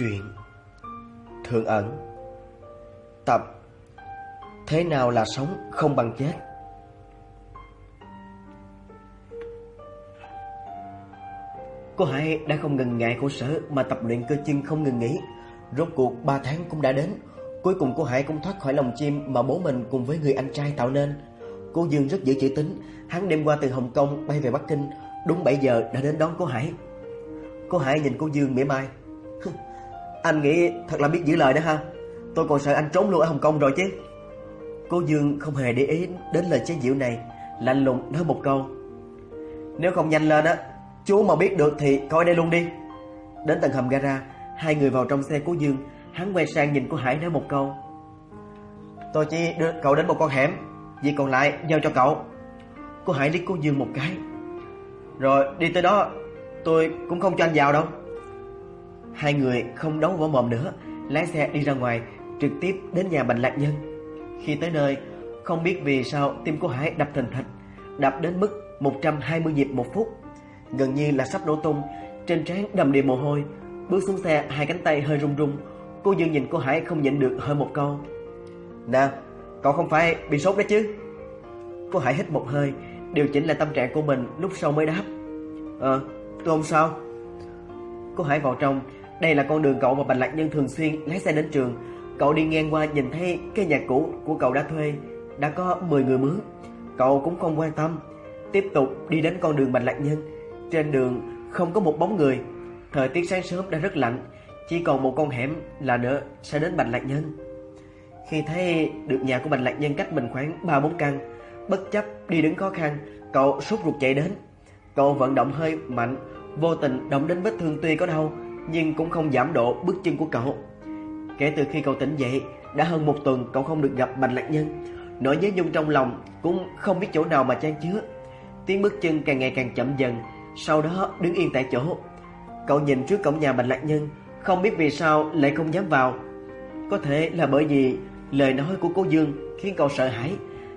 Truyện Thượng ẩn Tập Thế nào là sống không bằng chết Cô Hải đã không ngừng ngại khổ sở mà tập luyện cơ chân không ngừng nghỉ. Rốt cuộc 3 tháng cũng đã đến. Cuối cùng cô Hải cũng thoát khỏi lòng chim mà bố mình cùng với người anh trai tạo nên. Cô Dương rất giữ chữ tính, hắn đêm qua từ Hồng Kông bay về Bắc Kinh, đúng 7 giờ đã đến đón cô Hải. Cô Hải nhìn cô Dương mỉa mai. Anh nghĩ thật là biết giữ lời đó ha. Tôi còn sợ anh trốn luôn ở Hồng Kông rồi chứ. Cô Dương không hề để ý đến lời chế giễu này, lạnh lùng nói một câu. Nếu không nhanh lên á, chú mà biết được thì coi đây luôn đi. Đến tầng hầm gara, hai người vào trong xe của Dương, hắn quay sang nhìn cô Hải nói một câu. Tôi chỉ đưa cậu đến một con hẻm, việc còn lại giao cho cậu. Cô Hải liếc cô Dương một cái. Rồi đi tới đó, tôi cũng không cho anh vào đâu. Hai người không đấu võ mồm nữa, lái xe đi ra ngoài, trực tiếp đến nhà Bành Lạc Nhân. Khi tới nơi, không biết vì sao tim cô Hải đập thình thịch, đập đến mức 120 nhịp một phút, gần như là sắp nổ tung, trên trán đầm đìa mồ hôi. Bước xuống xe, hai cánh tay hơi run run. Cô Dương nhìn cô Hải không nhịn được hơi một câu. "Nè, cậu không phải bị sốt đấy chứ?" Cô Hải hít một hơi, điều chỉnh lại tâm trạng của mình, lúc sau mới đáp. "Ờ, tôi không sao." Cô Hải vào trong, đây là con đường cậu và Bạch Lạc Nhân thường xuyên lái xe đến trường. Cậu đi ngang qua nhìn thấy cái nhà cũ của cậu đã thuê, đã có 10 người mướn. Cậu cũng không quan tâm, tiếp tục đi đến con đường Bạch Lạc Nhân. Trên đường không có một bóng người, thời tiết sáng sớm đã rất lạnh, chỉ còn một con hẻm là nữa sẽ đến Bạch Lạc Nhân. Khi thấy được nhà của Bạch Lạc Nhân cách mình khoảng 3-4 căn, bất chấp đi đứng khó khăn, cậu sốt ruột chạy đến. Cậu vận động hơi mạnh, vô tình động đến vết thương tuy có đau, nhưng cũng không giảm độ bước chân của cậu. Kể từ khi cậu tỉnh dậy, đã hơn một tuần cậu không được gặp Bạch Lạc Nhân. Nỗi nhớ nhung trong lòng cũng không biết chỗ nào mà chan chứa. Tiếng bước chân càng ngày càng chậm dần, sau đó đứng yên tại chỗ. Cậu nhìn trước cổng nhà Bạch Lạc Nhân, không biết vì sao lại không dám vào. Có thể là bởi vì lời nói của cô Dương khiến cậu sợ hãi,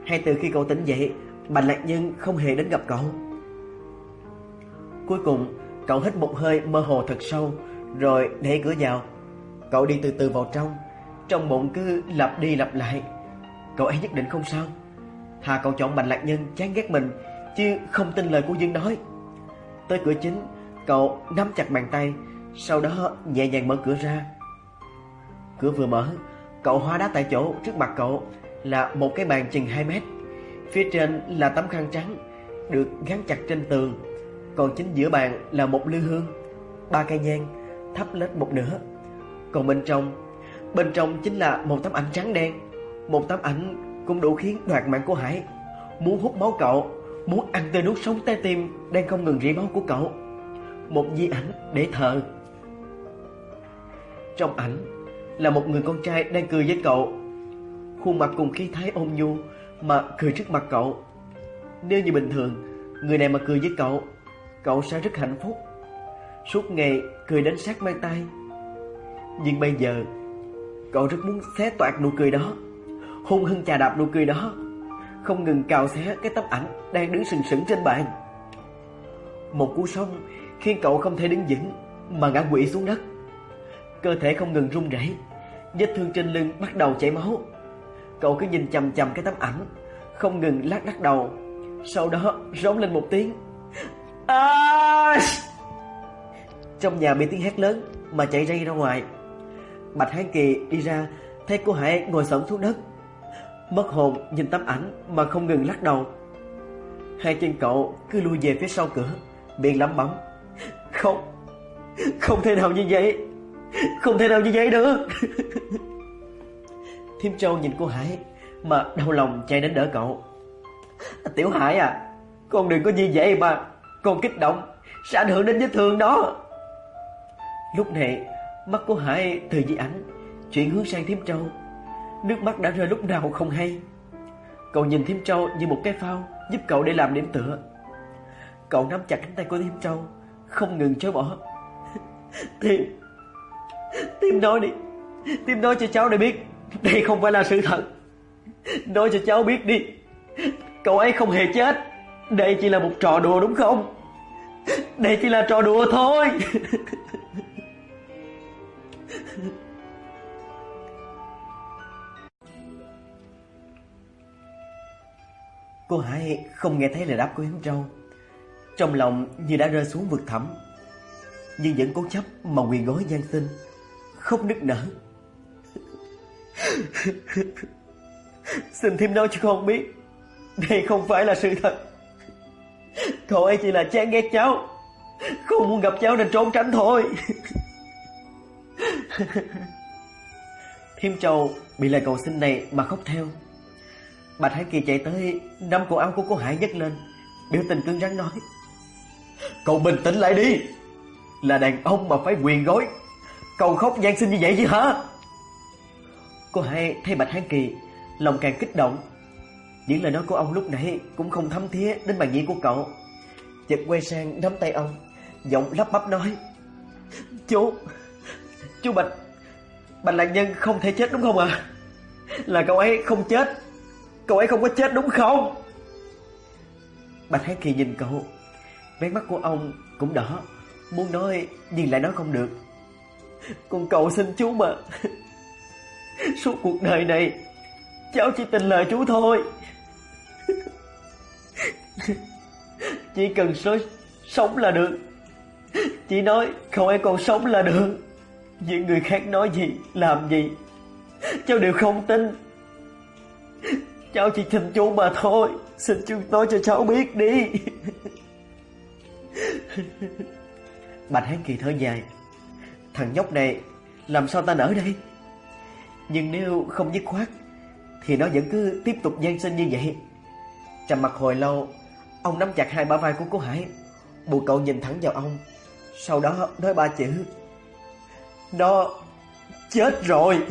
hay từ khi cậu tỉnh dậy, Bạch Lạc Nhân không hề đến gặp cậu. Cuối cùng, cậu hít một hơi mơ hồ thật sâu, rồi đẩy cửa vào. Cậu đi từ từ vào trong, trong bụng cứ lặp đi lặp lại. Cậu ấy nhất định không sao. Hà cậu chọn Bành Lạc Nhân chán ghét mình, chứ không tin lời của Dương nói. Tới cửa chính, cậu nắm chặt bàn tay, sau đó nhẹ nhàng mở cửa ra. Cửa vừa mở, cậu hóa đá tại chỗ trước mặt cậu là một cái bàn chừng 2 mét. Phía trên là tấm khăn trắng được gắn chặt trên tường, còn chính giữa bàn là một lư hương, ba cây nhang thấp lết một nửa. Còn bên trong, bên trong chính là một tấm ảnh trắng đen, một tấm ảnh cũng đủ khiến đoạt mạng của Hải, muốn hút máu cậu, muốn ăn tươi nuốt sống trái tim đang không ngừng rỉ máu của cậu. Một di ảnh để thờ. Trong ảnh là một người con trai đang cười với cậu, khuôn mặt cùng khí thái ôn nhu mà cười trước mặt cậu. Nếu như bình thường, người này mà cười với cậu, cậu sẽ rất hạnh phúc. Suốt ngày cười đến sát mang tay. Nhưng bây giờ, cậu rất muốn xé toạc nụ cười đó, hung hăng chà đạp nụ cười đó, không ngừng cào xé cái tấm ảnh đang đứng sừng sững trên bàn. Một cú sông khiến cậu không thể đứng vững mà ngã quỵ xuống đất. Cơ thể không ngừng run rẩy, vết thương trên lưng bắt đầu chảy máu. Cậu cứ nhìn chằm chằm cái tấm ảnh, không ngừng lắc lắc đầu, sau đó rống lên một tiếng. À! Trong nhà bị tiếng hét lớn mà chạy ray ra ngoài. Bạch Hán Kỳ đi ra, thấy cô Hải ngồi xổm xuống đất. Mất hồn nhìn tấm ảnh mà không ngừng lắc đầu. Hai chân cậu cứ lùi về phía sau cửa, miệng lẩm bẩm. Không, không thể nào như vậy, không thể nào như vậy được. Thiêm Châu nhìn cô Hải mà đau lòng chạy đến đỡ cậu. Tiểu Hải à, con đừng có như vậy mà, con kích động sẽ ảnh hưởng đến vết thương đó. Lúc này, mắt của Hải từ di ảnh chuyển hướng sang Thiếm Châu. Nước mắt đã rơi lúc nào không hay. Cậu nhìn Thiếm Châu như một cái phao giúp cậu để làm điểm tựa. Cậu nắm chặt cánh tay của Thiêm Châu, không ngừng chối bỏ. Thiêm, Thiêm nói đi, Thiêm nói cho cháu để biết, đây không phải là sự thật. Nói cho cháu biết đi, cậu ấy không hề chết. Đây chỉ là một trò đùa đúng không? Đây chỉ là trò đùa thôi. Cô Hải không nghe thấy lời đáp của Yến Trâu Trong lòng như đã rơi xuống vực thẳm, Nhưng vẫn cố chấp mà quỳ gối gian xin Không nức nở. Xin thêm nói cho con biết, Đây không phải là sự thật. Cậu ấy chỉ là chán ghét cháu, Không muốn gặp cháu nên trốn tránh thôi. Thiêm Châu bị lời cầu xin này mà khóc theo. Bạch Thái Kỳ chạy tới Nắm cổ áo của cô Hải nhấc lên, Biểu tình cứng rắn nói, Cậu bình tĩnh lại đi, Là đàn ông mà phải quyền gối, Cậu khóc gian sinh như vậy chứ hả? Cô Hải thấy Bạch Hán Kỳ, Lòng càng kích động. Những lời nói của ông lúc nãy Cũng không thấm thía đến bàn nhĩ của cậu. Chợt quay sang nắm tay ông, Giọng lắp bắp nói, Chú Chú Bạch. Bạch Lạc Nhân không thể chết đúng không ạ? À? Là cậu ấy không chết. Cậu ấy không có chết đúng không? Bạch Hán Kỳ nhìn cậu. Vé mắt của ông cũng đỏ. Muốn nói nhưng lại nói không được. Con cậu xin chú mà. Suốt cuộc đời này, Cháu chỉ tin lời chú thôi. Chỉ cần nói sống là được. Chỉ nói cậu ấy còn sống là được. Những người khác nói gì, Làm gì? Cháu đều không tin. Cháu chỉ tin chú mà thôi. Xin chú nói cho cháu biết đi. Bạch Hán Kỳ thở dài. Thằng nhóc này, Làm sao ta nở đây? Nhưng nếu không dứt khoát, Thì nó vẫn cứ tiếp tục gian sinh như vậy. Trầm mặt hồi lâu, Ông nắm chặt hai bả vai của cô Hải. Buộc cậu nhìn thẳng vào ông. Sau đó nói ba chữ. Nó chết rồi.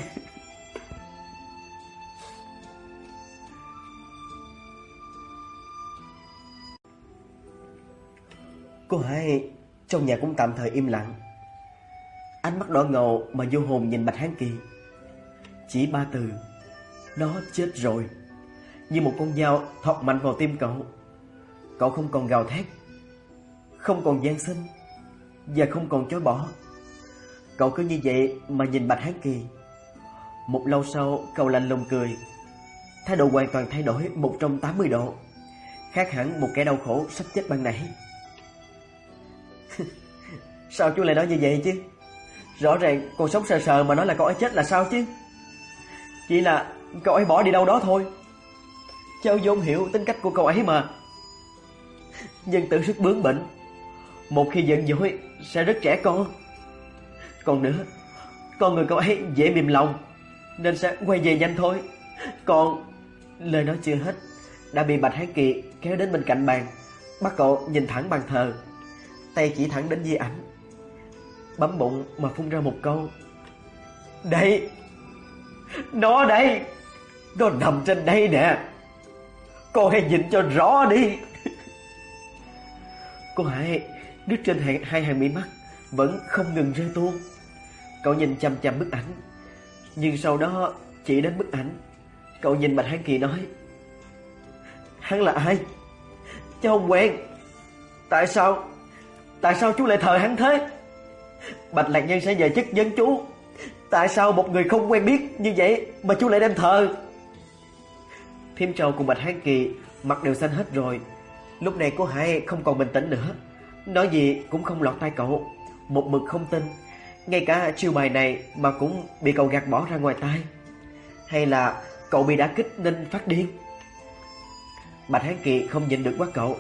Cô hai, trong nhà cũng tạm thời im lặng. Ánh mắt đỏ ngầu mà vô hồn nhìn Bạch Hán Kỳ. Chỉ ba từ Nó chết rồi. Như một con dao thọc mạnh vào tim cậu. Cậu không còn gào thét, Không còn gian sinh Và không còn chối bỏ. Cậu cứ như vậy mà nhìn Bạch Hán Kỳ. Một lâu sau, cậu lạnh lùng cười. Thái độ hoàn toàn thay đổi 180 độ. Khác hẳn một kẻ đau khổ sắp chết ban nãy. Sao chú lại nói như vậy chứ? Rõ ràng cô sống sờ sờ mà nói là cậu ấy chết là sao chứ? Chỉ là cậu ấy bỏ đi đâu đó thôi. Cháu vốn hiểu tính cách của cậu ấy mà. Nhân tự sức bướng bỉnh. Một khi giận dỗi sẽ rất trẻ con. Còn nữa Con người cậu ấy dễ mềm lòng Nên sẽ quay về nhanh thôi. Còn Lời nói chưa hết Đã bị Bạch Hán Kỳ kéo đến bên cạnh bàn Bắt cậu nhìn thẳng bàn thờ. Tay chỉ thẳng đến di ảnh Bấm bụng mà phun ra một câu. Đây Nó đây Nó nằm trên đây nè cô hãy nhìn cho rõ đi. Cô Hải Đứt trên hai, hai hàng mi mắt Vẫn không ngừng rơi tuôn. Cậu nhìn chăm chăm bức ảnh. Nhưng sau đó, chỉ đến bức ảnh, Cậu nhìn Bạch Hán Kỳ nói, Hắn là ai? Cháu không quen. Tại sao Tại sao chú lại thờ hắn thế? Bạch Lạc Nhân sẽ về chức dân chú. Tại sao một người không quen biết như vậy Mà chú lại đem thờ? Thiêm Trầu cùng Bạch Hán Kỳ Mặt đều xanh hết rồi. Lúc này cô Hải không còn bình tĩnh nữa. Nói gì cũng không lọt tay cậu. Một mực không tin ngay cả chiêu bài này mà cũng bị cậu gạt bỏ ra ngoài tai, Hay là cậu bị đá kích nên phát điên? Bạch Hán Kỳ không nhìn được quát cậu.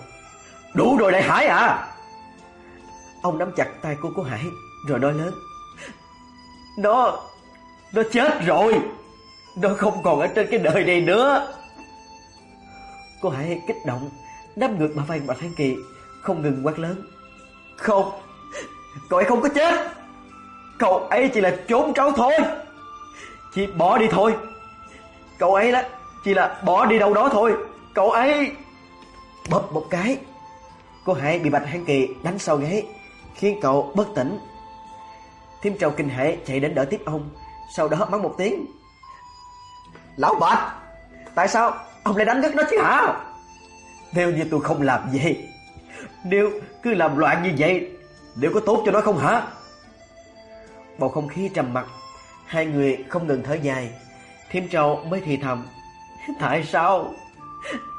Đủ rồi đại Hải à! Ông nắm chặt tay của cô Hải Rồi nói lớn. Nó Nó chết rồi! Nó không còn ở trên cái đời này nữa! Cô Hải kích động Nắm ngược bà vai Bạch Hán Kỳ Không ngừng quát lớn. Không! Cậu ấy không có chết! Cậu ấy chỉ là trốn tráo thôi Chỉ bỏ đi thôi Cậu ấy đó Chỉ là bỏ đi đâu đó thôi Cậu ấy Bóp một cái Cô Hải bị Bạch Hán Kỳ đánh sau ghế khiến cậu bất tỉnh. Thiêm Châu kinh hệ chạy đến đỡ tiếp ông, sau đó mắng một tiếng. Lão Bạch, tại sao ông lại đánh đứt nó chứ hả? Nếu như tôi không làm gì, nếu cứ làm loạn như vậy, liệu có tốt cho nó không hả? Bầu không khí trầm mặc, Hai người không ngừng thở dài. Thiêm trầu mới thì thầm. Tại sao?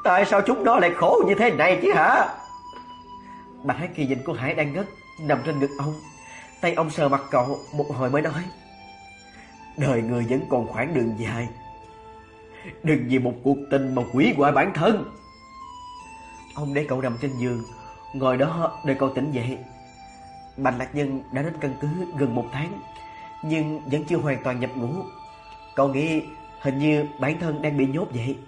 Tại sao chúng nó lại khổ như thế này chứ hả? Bạch Hải Kỳ nhìn cô Hải đang ngất nằm trên ngực ông. Tay ông sờ mặt cậu một hồi mới nói. Đời người vẫn còn khoảng đường dài. Đừng vì một cuộc tình mà quỷ hoại bản thân. Ông để cậu nằm trên giường, ngồi đó đợi cậu tỉnh dậy. Bạch Lạc Nhân đã đến căn cứ gần một tháng, nhưng vẫn chưa hoàn toàn nhập ngũ. Cậu nghĩ hình như bản thân đang bị nhốt vậy.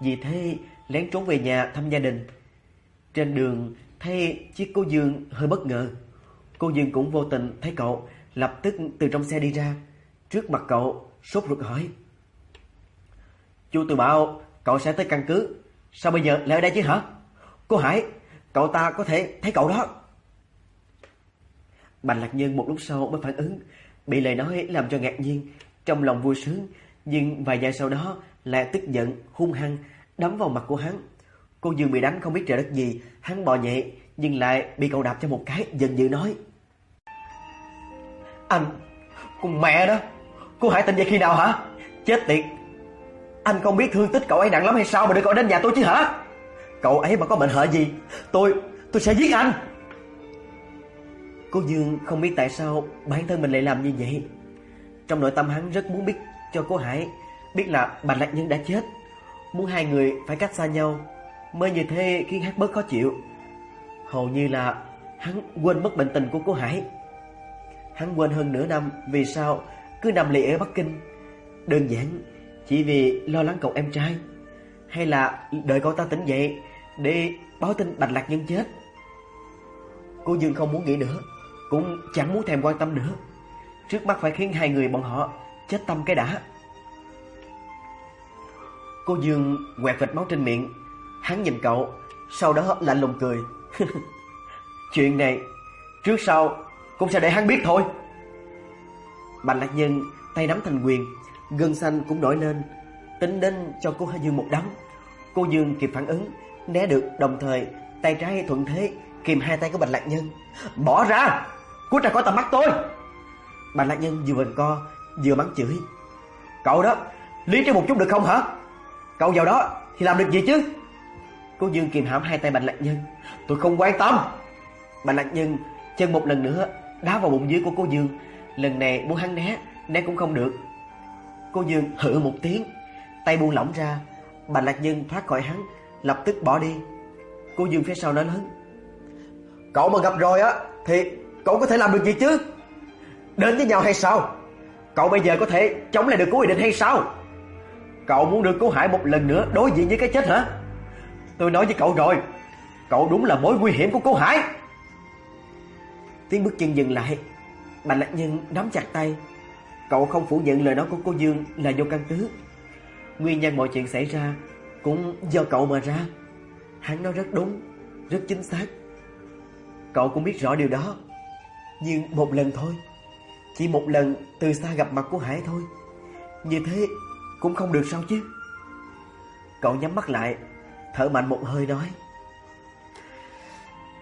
Vì thế lén trốn về nhà thăm gia đình. Trên đường thấy chiếc cô Dương hơi bất ngờ. Cô Dương cũng vô tình thấy cậu, lập tức từ trong xe đi ra. Trước mặt cậu, sốt ruột hỏi. Chú từ bảo cậu sẽ tới căn cứ, sao bây giờ lại ở đây chứ hả? Cô Hải, cậu ta có thể thấy cậu đó. Bạch Lạc Nhân một lúc sau mới phản ứng, bị lời nói làm cho ngạc nhiên, trong lòng vui sướng, nhưng vài giây sau đó lại tức giận, hung hăng, đấm vào mặt của hắn. Cô Dương bị đánh không biết trời đất gì, hắn bò nhẹ, nhưng lại bị cậu đạp cho một cái, giận dữ nói. Anh, con mẹ đó, cô Hải tỉnh dậy khi nào hả? Chết tiệt, anh không biết thương tích cậu ấy nặng lắm hay sao mà đưa cậu đến nhà tôi chứ hả? Cậu ấy mà có bệnh hệ gì, tôi, tôi sẽ giết anh. Cô Dương không biết tại sao bản thân mình lại làm như vậy. Trong nội tâm hắn rất muốn biết cho cô Hải biết là Bạch Lạc Nhân đã chết, muốn hai người phải cách xa nhau, mới như thế khiến hắn bớt khó chịu. Hầu như là hắn quên mất bệnh tình của cô Hải. Hắn quên hơn nửa năm vì sao cứ nằm lì ở Bắc Kinh. Đơn giản chỉ vì lo lắng cậu em trai, hay là đợi cậu ta tỉnh dậy để báo tin Bạch Lạc Nhân chết. Cô Dương không muốn nghĩ nữa, cũng chẳng muốn thèm quan tâm nữa. Trước mắt phải khiến hai người bọn họ chết tâm cái đã. Cô Dương quẹt vệt máu trên miệng, hắn nhìn cậu, sau đó lạnh lùng cười. Chuyện này trước sau cũng sẽ để hắn biết thôi. Bạch Lạc Nhân tay nắm thành quyền, gân xanh cũng nổi lên, tính đến cho cô Dương một đấm. Cô Dương kịp phản ứng, né được, đồng thời tay trái thuận thế kìm hai tay của Bạch Lạc Nhân. "Bỏ ra! Cút ra khỏi tầm mắt tôi!" Bà nạn Nhân vừa vần co, vừa mắng chửi. "Cậu đó, lý trí một chút được không hả? Cậu vào đó thì làm được gì chứ?" Cô Dương kìm hãm hai tay Bạch Lạc Nhân. "Tôi không quan tâm." Bạch Lạc Nhân chân một lần nữa đá vào bụng dưới của cô Dương, lần này muốn hắn né, né cũng không được. Cô Dương hự một tiếng, tay buông lỏng ra, Bạch Lạc Nhân thoát khỏi hắn, lập tức bỏ đi. Cô Dương phía sau nói lớn: "Cậu mà gặp rồi á thì cậu có thể làm được gì chứ? Đến với nhau hay sao? Cậu bây giờ có thể chống lại được cố ý định hay sao? Cậu muốn được cứu Hải một lần nữa đối diện với cái chết hả? Tôi nói với cậu rồi, cậu đúng là mối nguy hiểm của Cố Hải." Tiếng bước chân dừng lại, Bạch Lạc Nhân nắm chặt tay, Cậu không phủ nhận lời nói của cô Dương là vô căn cứ. Nguyên nhân mọi chuyện xảy ra cũng do cậu mà ra. Hắn nói rất đúng, rất chính xác. Cậu cũng biết rõ điều đó. Nhưng một lần thôi, chỉ một lần từ xa gặp mặt của Hải thôi. Như thế cũng không được sao chứ? Cậu nhắm mắt lại, thở mạnh một hơi nói.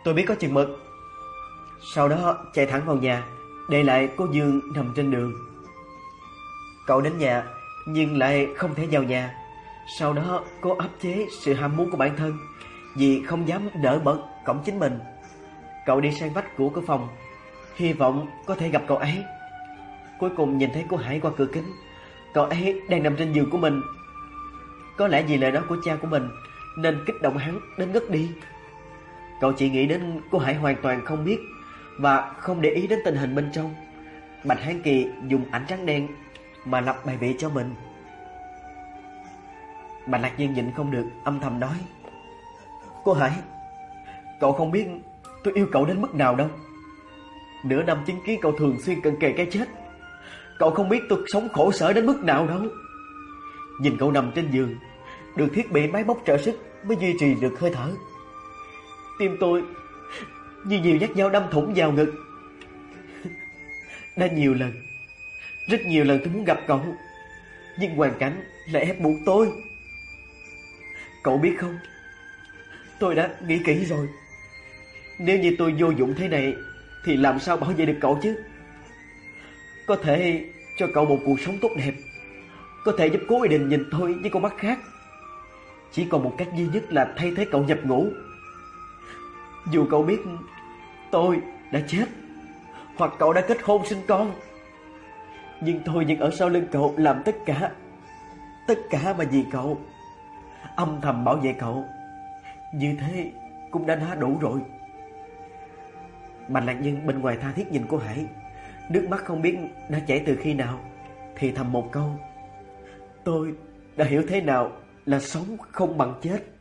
Tôi biết có chừng mực. Sau đó chạy thẳng vào nhà, để lại cô Dương nằm trên đường. Cậu đến nhà nhưng lại không thể vào nhà. Sau đó cô áp chế sự ham muốn của bản thân vì không dám đỡ mở cổng chính mình. Cậu đi sang vách của cửa phòng, hy vọng có thể gặp cậu ấy. Cuối cùng nhìn thấy cô Hải qua cửa kính, cậu ấy đang nằm trên giường của mình. Có lẽ vì lời nói của cha của mình nên kích động hắn đến ngất đi. Cậu chỉ nghĩ đến cô Hải hoàn toàn không biết và không để ý đến tình hình bên trong. Bạch Hán Kỳ dùng ảnh trắng đen mà lập bài vị cho mình. Bạch Lạc Nhiên nhịn không được, âm thầm nói. Cô Hải, cậu không biết tôi yêu cậu đến mức nào đâu. Nửa năm chứng kiến cậu thường xuyên cận kề cái chết. Cậu không biết tôi sống khổ sở đến mức nào đâu. Nhìn cậu nằm trên giường, được thiết bị máy móc trợ sức mới duy trì được hơi thở. Tim tôi như nhiều nhát dao đâm thủng vào ngực. Đã nhiều lần rất nhiều lần tôi muốn gặp cậu Nhưng hoàn cảnh lại ép buộc tôi Cậu biết không Tôi đã nghĩ kỹ rồi Nếu như tôi vô dụng thế này thì làm sao bảo vệ được cậu chứ Có thể cho cậu một cuộc sống tốt đẹp, có thể giúp cố ý định nhìn tôi với con mắt khác. Chỉ còn một cách duy nhất là thay thế cậu nhập ngũ. Dù cậu biết tôi đã chết hoặc cậu đã kết hôn sinh con, nhưng tôi vẫn ở sau lưng cậu làm tất cả. Tất cả mà vì cậu. Âm thầm bảo vệ cậu. Như thế cũng đã đã đủ rồi. Bạch Lạc Nhân bên ngoài tha thiết nhìn cô Hải, nước mắt không biết đã chảy từ khi nào, thì thầm một câu: "Tôi đã hiểu thế nào là sống không bằng chết."